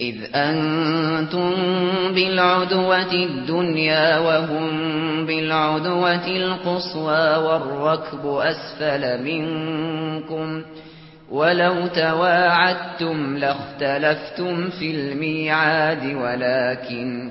إذ أنتم بالعدوة الدنيا وهم بالعدوة القصوى والركب أسفل منكم ولو تواعدتم لاختلفتم في الميعاد ولكن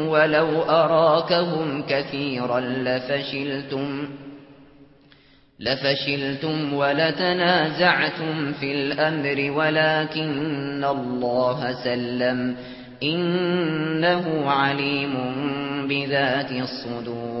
ولو أراكهم كثيرا لفشلتم لفشلتم ولتنازعتم في الأمر ولكن الله سلم إنه عليم بذات الصدور.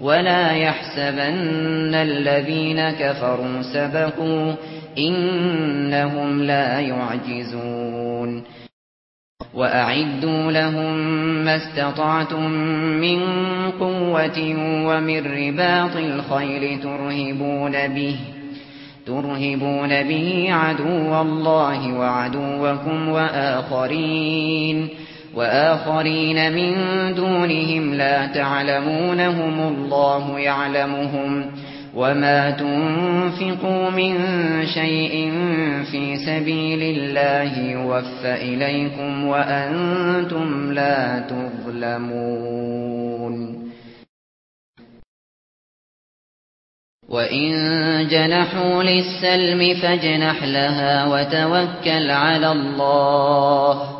ولا يحسبن الذين كفروا سبقوا انهم لا يعجزون واعدوا لهم ما استطعتم من قوه ومن رباط الخيل ترهبون به ترهبون به عدو الله وعدوكم واخرين وآخرين من دونهم لا تعلمونهم الله يعلمهم وما تنفقوا من شيء في سبيل الله يوفى إليكم وأنتم لا تظلمون وَإِن جَنَحُوا لِلسَّلْمِ فَاجْنَحْ لَهَا وَتَوَكَّلْ عَلَى اللَّهِ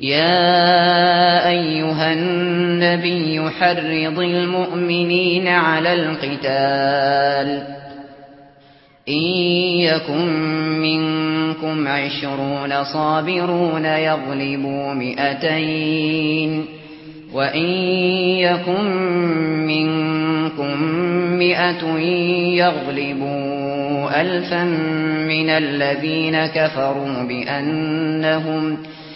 يا أيها النبي حرض المؤمنين على القتال. إن يكن منكم عشرون صابرون يغلبوا 200 وإن يكن منكم مئة يغلبوا الفا من الذين كفروا بأنهم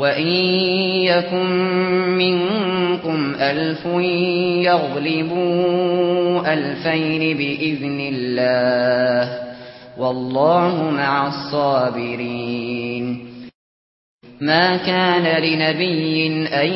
وَإِن يَكُن مِّنكُمْ أَلْفٌ يَغْلِبُوا أَلْفَيْنِ بِإِذْنِ اللَّهِ وَاللَّهُ مَعَ الصَّابِرِينَ مَا كَانَ لِنَبِيٍّ أَن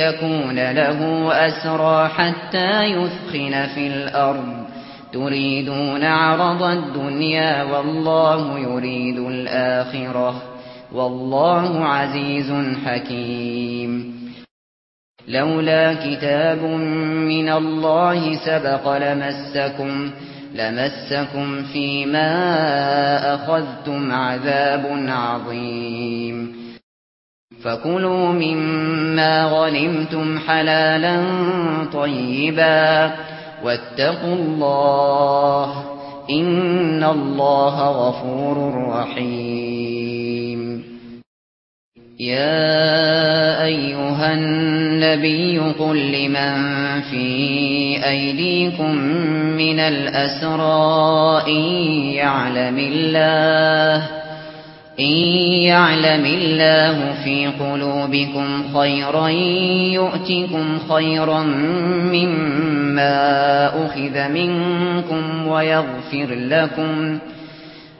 يَكُونَ لَهُ أَسْرَى حَتَّى يُثْخِنَ فِي الْأَرْضِ تُرِيدُونَ عَرَضَ الدُّنْيَا وَاللَّهُ يُرِيدُ الْآخِرَةَ والله عزيز حكيم. لولا كتاب من الله سبق لمسكم لمسكم فيما أخذتم عذاب عظيم. فكلوا مما غنمتم حلالا طيبا واتقوا الله إن الله غفور رحيم. يا ايها النبي قل لمن في ايديكم من الاسرى يعلم الله ان يعلم الله في قلوبكم خيرا يؤتكم خيرا مما اخذ منكم ويغفر لكم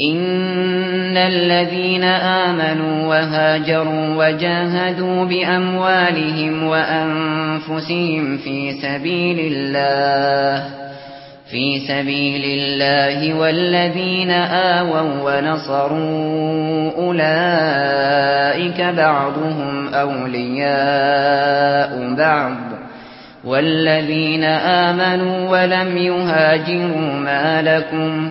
ان الذين امنوا وهاجروا وجاهدوا باموالهم وانفسهم في سبيل الله في سبيل الله والذين آووا ونصروا اولئك بعضهم اولياء بعض والذين امنوا ولم يهاجروا ما لكم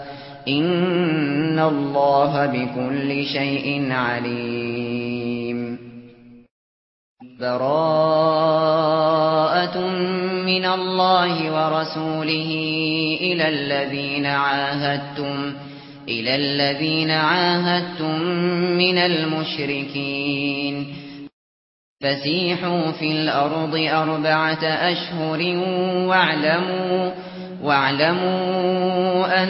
ان الله بكل شيء عليم براءة من الله ورسوله إلى الذين عاهدتم إلى الذين عاهدتم من المشركين فسيحوا في الأرض اربعه اشهر واعلموا واعلموا ان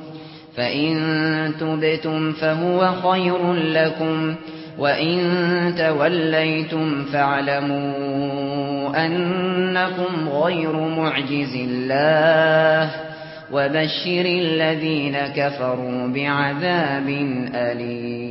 فَإِن تُبْتُمْ فَهُوَ خَيْرٌ لَّكُمْ وَإِن تَوَلَّيْتُمْ فَاعْلَمُوا أَنَّكُمْ غَيْرُ مُعْجِزِ اللَّهِ وَبَشِّرِ الَّذِينَ كَفَرُوا بِعَذَابٍ أَلِيمٍ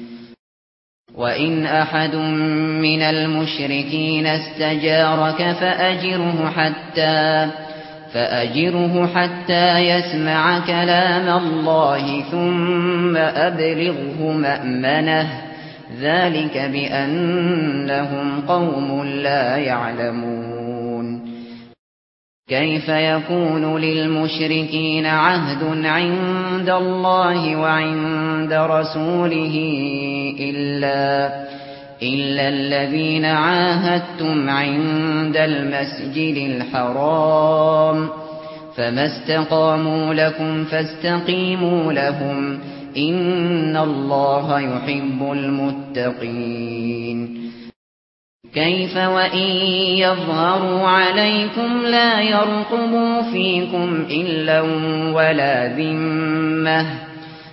وَإِنْ أَحَدٌ مِنَ الْمُشْرِكِينَ اسْتَجَارَكَ فَأَجِرْهُ حَتَّى فَأَجِرْهُ حَتَّى يَسْمَعَ كَلَامَ اللَّهِ ثُمَّ أَبْلِغْهُ مَأْمَنَهُ ذَلِكَ بِأَنَّهُمْ قَوْمٌ لَّا يَعْلَمُونَ كَيْفَ يَكُونُ لِلْمُشْرِكِينَ عَهْدٌ عِندَ اللَّهِ وَعِندَ عند رسوله إلا إلا الذين عاهدتم عند المسجد الحرام. فما استقاموا لكم فاستقيموا لهم. إن الله يحب المتقين. كيف وإن يظهروا عليكم لا يرقبوا فيكم إلا ولا ذمة.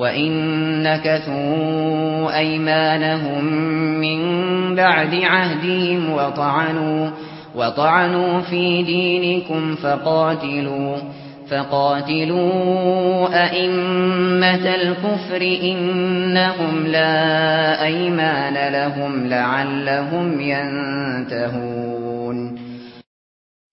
وَإِنَّ كَثُوا أَيْمَانَهُمْ مِنْ بَعْدِ عَهْدِهِمْ وَطَعَنُوا وَطَعَنُوا فِي دِينِكُمْ فَقَاتِلُوا فَقَاتِلُوا أَئِمَّةَ الْكُفْرِ إِنَّهُمْ لَا أَيْمَانَ لَهُمْ لَعَلَّهُمْ يَنْتَهُونَ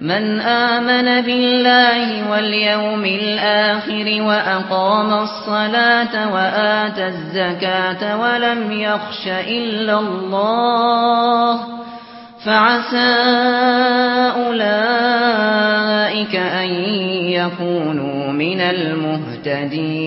من آمن بالله واليوم الآخر وأقام الصلاة وآت الزكاة ولم يخش إلا الله فعسى أولئك أن يكونوا من المهتدين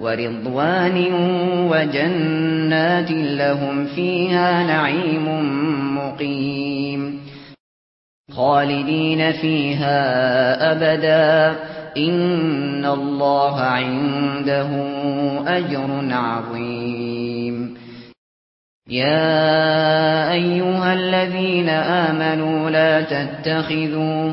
ورضوان وجنات لهم فيها نعيم مقيم. خالدين فيها أبدا. إن الله عنده أجر عظيم. يا أيها الذين آمنوا لا تتخذوا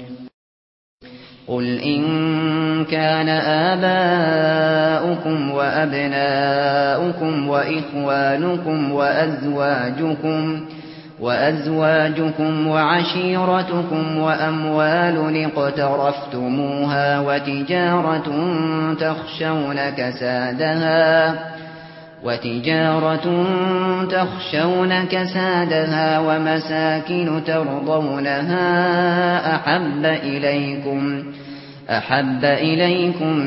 قل إن كان آباؤكم وأبناؤكم وإخوانكم وأزواجكم وأزواجكم وعشيرتكم وأموال اقترفتموها وتجارة تخشون كسادها وَتِجَارَةٌ تَخْشَوْنَ كَسَادَهَا وَمَسَاكِنُ تَرْضَوْنَهَا أَحَبَّ إِلَيْكُمْ أَحَبَّ إِلَيْكُمْ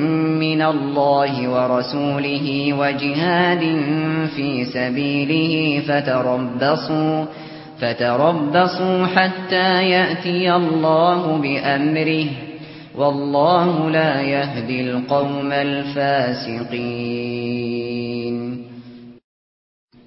مِنَ اللَّهِ وَرَسُولِهِ وَجِهَادٍ فِي سَبِيلِهِ فَتَرَبَّصُوا فَتَرَبَّصُوا حَتَّى يَأْتِيَ اللَّهُ بِأَمْرِهِ وَاللَّهُ لَا يَهْدِي الْقَوْمَ الْفَاسِقِينَ.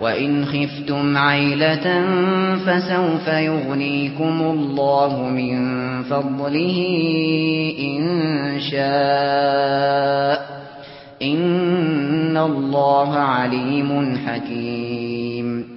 وَإِنْ خِفْتُمْ عَيْلَةً فَسَوْفَ يُغْنِيكُمُ اللَّهُ مِنْ فَضْلِهِ إِنْ شَاءَ إِنَّ اللَّهَ عَلِيمٌ حَكِيمٌ.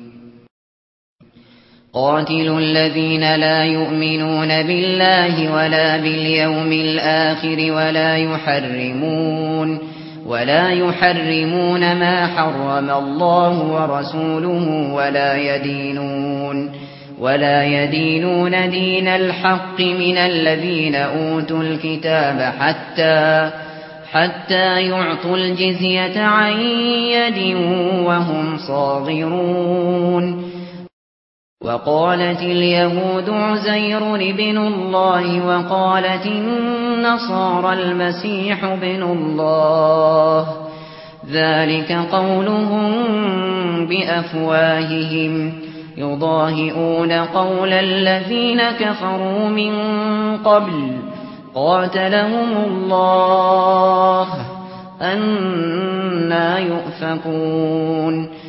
قَاتِلُوا الذين لا يؤمنون بالله ولا باليوم الآخر ولا يحرمون ولا يحرمون ما حرم الله ورسوله ولا يدينون ولا يدينون دين الحق من الذين أوتوا الكتاب حتى حتى يعطوا الجزية عن يد وهم صاغرون وقالت اليهود عزير ابن الله وقالت النصارى المسيح ابن الله. ذلك قولهم بأفواههم. يضاهئون قول الذين كفروا من قبل. قاتلهم الله. أنا يؤفكون.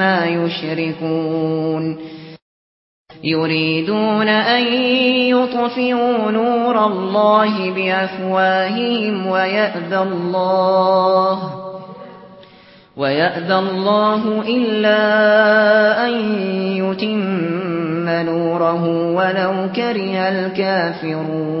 عما يشركون يريدون أن يطفئوا نور الله بأفواههم ويأذى الله ويأذى الله إلا أن يتم نوره ولو كره الكافرون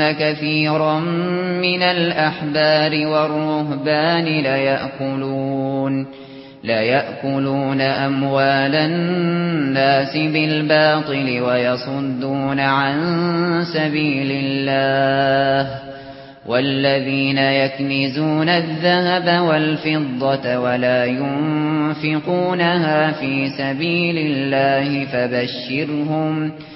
أَنَّ كَثِيرًا مِنَ الْأَحْبَارِ وَالرُّهْبَانِ لَيَأْكُلُونَ لَيَأْكُلُونَ أَمْوَالَ النَّاسِ بِالْبَاطِلِ وَيَصُدُّونَ عَن سَبِيلِ اللَّهِ وَالَّذِينَ يَكْنِزُونَ الذَّهَبَ وَالْفِضَّةَ وَلَا يُنْفِقُونَهَا فِي سَبِيلِ اللَّهِ فَبَشِّرْهُمْ بِعَذَابٍ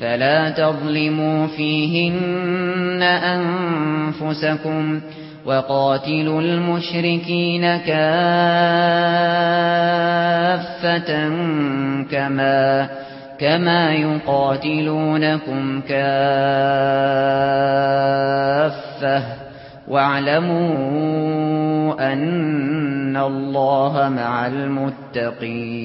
فلا تظلموا فيهن أنفسكم وقاتلوا المشركين كافة كما كما يقاتلونكم كافة واعلموا أن الله مع المتقين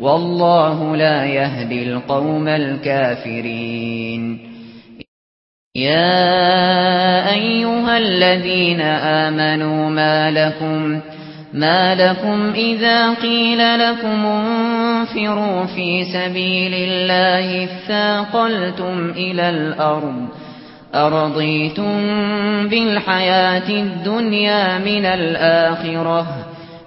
والله لا يهدي القوم الكافرين. يا أيها الذين آمنوا ما لكم ما لكم إذا قيل لكم انفروا في سبيل الله ثاقلتم إلى الأرض أرضيتم بالحياة الدنيا من الآخرة.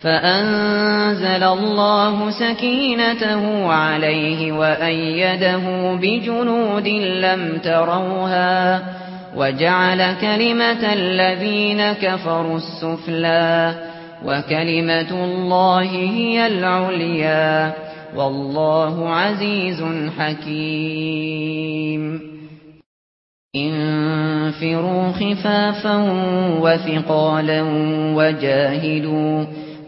فأنزل الله سكينته عليه وأيده بجنود لم تروها وجعل كلمة الذين كفروا السفلا وكلمة الله هي العليا والله عزيز حكيم انفروا خفافا وثقالا وجاهدوا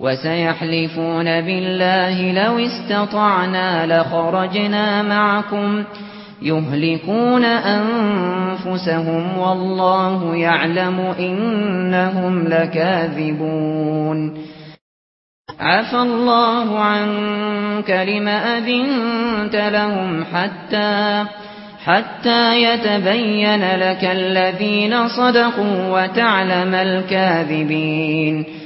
وَسَيَحْلِفُونَ بِاللَّهِ لَوْ اسْتَطَعْنَا لَخَرَجْنَا مَعَكُمْ يُهْلِكُونَ أَنفُسَهُمْ وَاللَّهُ يَعْلَمُ إِنَّهُمْ لَكَاذِبُونَ عَفَا اللَّهُ عَنكَ لِمَا أَذِنتَ لَهُمْ حَتَّى حَتَّى يَتَبَيَّنَ لَكَ الَّذِينَ صَدَقُوا وَتَعْلَمَ الْكَاذِبِينَ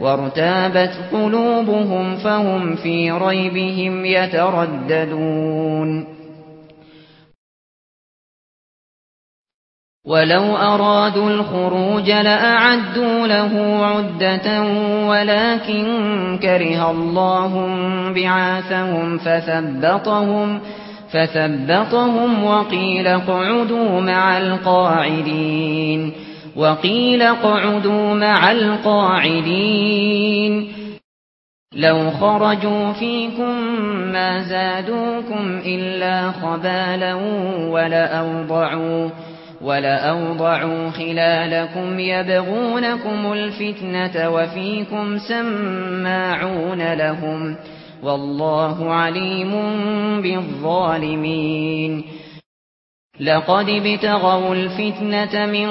وارتابت قلوبهم فهم في ريبهم يترددون. ولو أرادوا الخروج لأعدوا له عدة ولكن كره الله بعاثهم فثبطهم فثبطهم وقيل قعدوا مع القاعدين. وقيل قعدوا مع القاعدين. لو خرجوا فيكم ما زادوكم إلا خبالا ولأوضعوا, ولأوضعوا ولا خلالكم يبغونكم الفتنة وفيكم سماعون لهم. والله عليم بالظالمين. لقد ابتغوا الفتنة من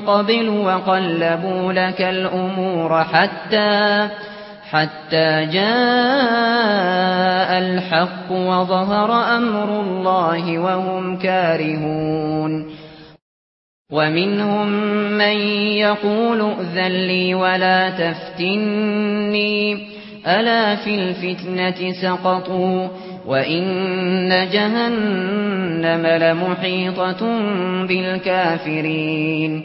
قبل وقلبوا لك الأمور حتى حتى جاء الحق وظهر أمر الله وهم كارهون. ومنهم من يقول ذلي ولا تفتني ألا في الفتنة سقطوا وَإِنَّ جَهَنَّمَ لَمُحِيطَةٌ بِالْكَافِرِينَ.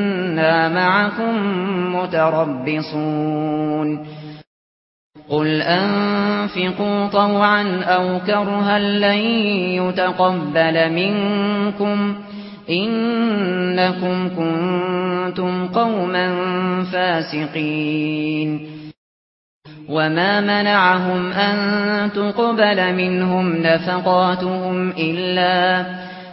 كنا معكم متربصون قل أنفقوا طوعا أو كرها لن يتقبل منكم إنكم كنتم قوما فاسقين وما منعهم أن تقبل منهم نفقاتهم إلا أنهم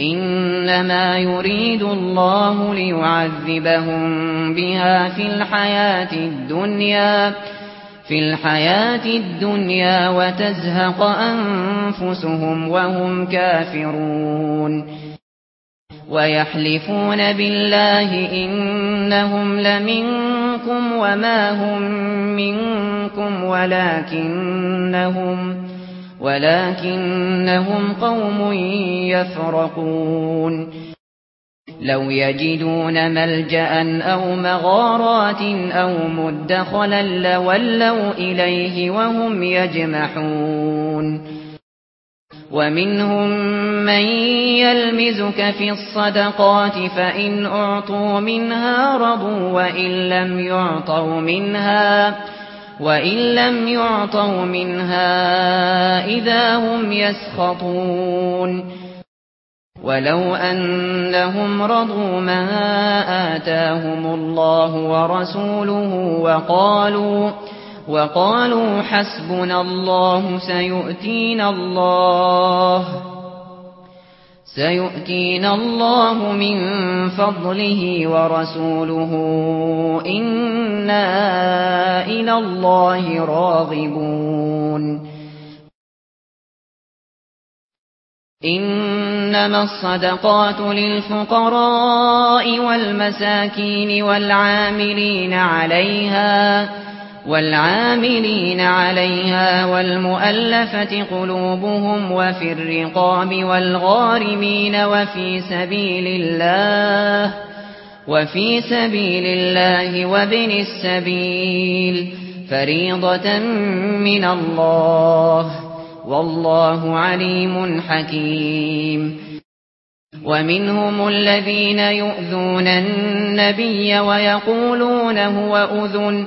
إنما يريد الله ليعذبهم بها في الحياة الدنيا في الحياة الدنيا وتزهق أنفسهم وهم كافرون. ويحلفون بالله إنهم لمنكم وما هم منكم ولكنهم ولكنهم قوم يفرقون. لو يجدون ملجأ أو مغارات أو مدخلا لولوا إليه وهم يجمحون. ومنهم من يلمزك في الصدقات فإن أعطوا منها رضوا وإن لم يعطوا منها رضوا وَإِن لَّمْ يُعْطَوْا مِنْهَا إِذَا هُمْ يَسْخَطُونَ وَلَوْ أَنَّهُمْ رَضُوا مَا آتَاهُمُ اللَّهُ وَرَسُولُهُ وَقَالُوا وَقَالُوا حَسْبُنَا اللَّهُ سَيُؤْتِينَا اللَّهُ سيؤتينا الله من فضله ورسوله إنا إلى الله راغبون إنما الصدقات للفقراء والمساكين والعاملين عليها والعاملين عليها والمؤلفة قلوبهم وفي الرقاب والغارمين وفي سبيل الله وفي سبيل الله وابن السبيل فريضة من الله والله عليم حكيم ومنهم الذين يؤذون النبي ويقولون هو أذن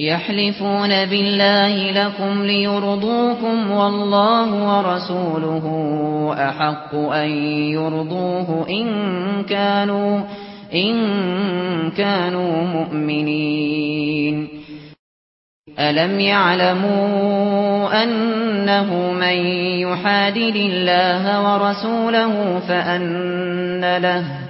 يحلفون بالله لكم ليرضوكم والله ورسوله أحق أن يرضوه إن كانوا إن كانوا مؤمنين. ألم يعلموا أنه من يحادد الله ورسوله فأن له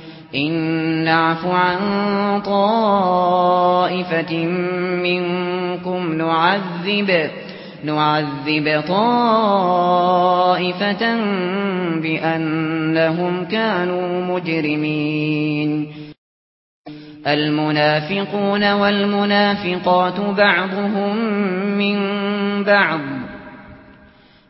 إن نعف عن طائفة منكم نعذب نعذب طائفة بأنهم كانوا مجرمين. المنافقون والمنافقات بعضهم من بعض.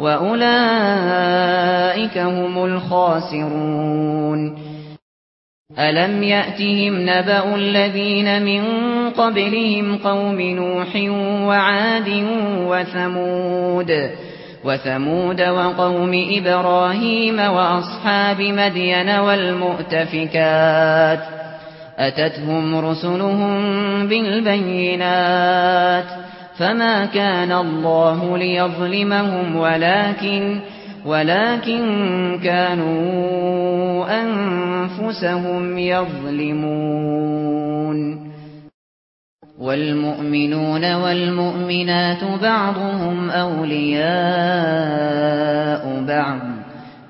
وأولئك هم الخاسرون ألم يأتهم نبأ الذين من قبلهم قوم نوح وعاد وثمود وثمود وقوم إبراهيم وأصحاب مدين والمؤتفكات أتتهم رسلهم بالبينات فما كان الله ليظلمهم ولكن ولكن كانوا انفسهم يظلمون والمؤمنون والمؤمنات بعضهم اولياء بعض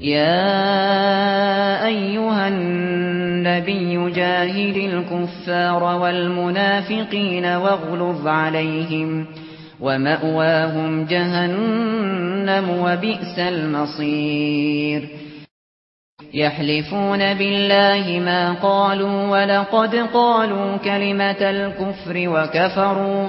يا أيها النبي جاهد الكفار والمنافقين واغلظ عليهم ومأواهم جهنم وبئس المصير. يحلفون بالله ما قالوا ولقد قالوا كلمة الكفر وكفروا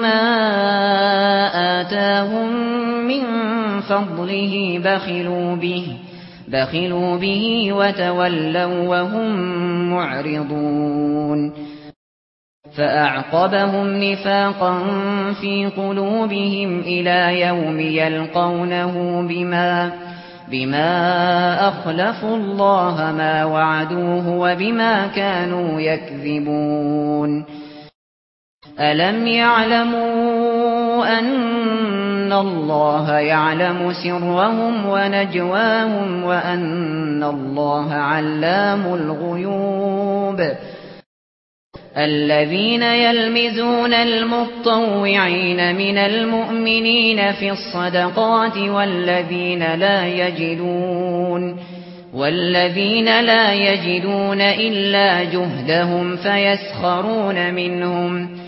ما آتاهم من فضله بخلوا به بخلوا به وتولوا وهم معرضون. فأعقبهم نفاقا في قلوبهم إلى يوم يلقونه بما بما أخلفوا الله ما وعدوه وبما كانوا يكذبون. ألم يعلموا أن الله يعلم سرهم ونجواهم وأن الله علام الغيوب الذين يلمزون المطوعين من المؤمنين في الصدقات والذين لا يجدون والذين لا يجدون إلا جهدهم فيسخرون منهم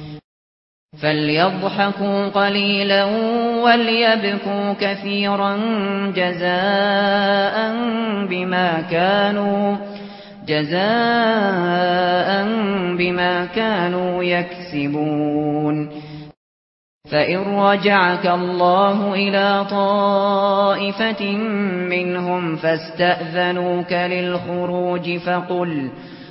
فَلْيَضْحَكُوا قَلِيلًا وَلْيَبْكُوا كَثِيرًا جَزَاءً بِمَا كَانُوا جَزَاءً بِمَا كَانُوا يَكْسِبُونَ فَإِن رَّجَعَكَ اللَّهُ إِلَى طَائِفَةٍ مِّنْهُمْ فَاسْتَأْذَنُوكَ لِلْخُرُوجِ فَقُلْ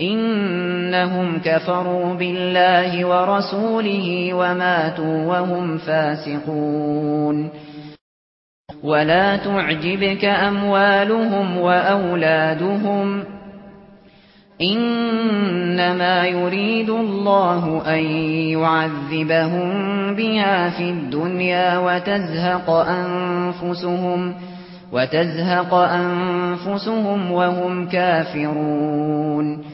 إنهم كفروا بالله ورسوله وماتوا وهم فاسقون. ولا تعجبك أموالهم وأولادهم. إنما يريد الله أن يعذبهم بها في الدنيا وتزهق أنفسهم وتزهق أنفسهم وهم كافرون.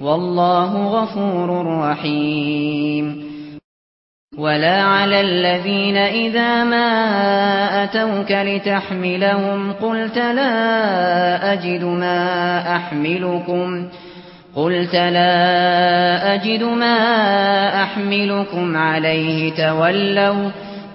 والله غفور رحيم. ولا على الذين إذا ما أتوك لتحملهم قلت لا أجد ما أحملكم. قلت لا أجد ما أحملكم عليه. تولوا